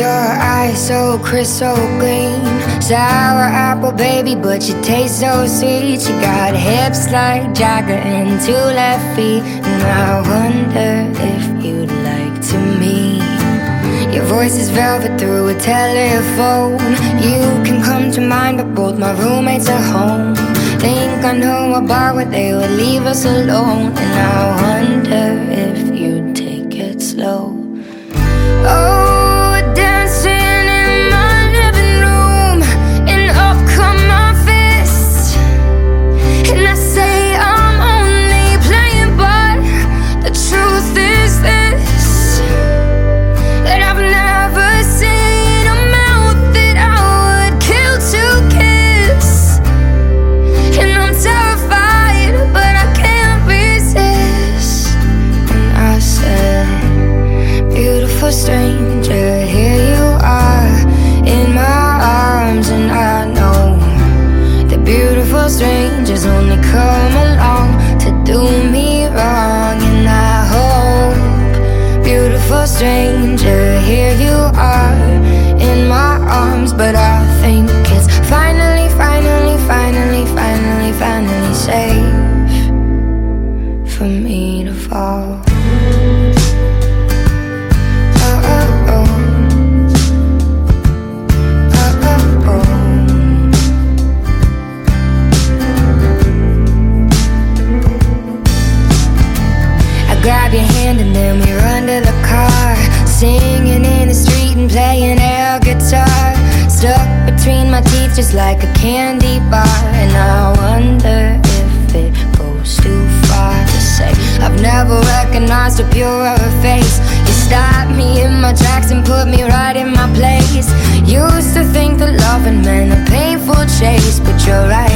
Your eyes so crystal green. Sour apple baby but you taste so sweet. You got hips like Jagger and two left feet. And I wonder if you'd like to meet. Your voice is velvet through a telephone. You can come to mind but both my roommates are home. Think I know a bar where they would leave us alone. And I wonder if you'd safe for me to fall. I grab your hand and then we run to the car. Singing in the street and playing air guitar. Stuck between my teeth just like a candy bar. And I wonder say. I've never recognized a purer face. You stopped me in my tracks and put me right in my place. Used to think that loving meant a painful chase But you're right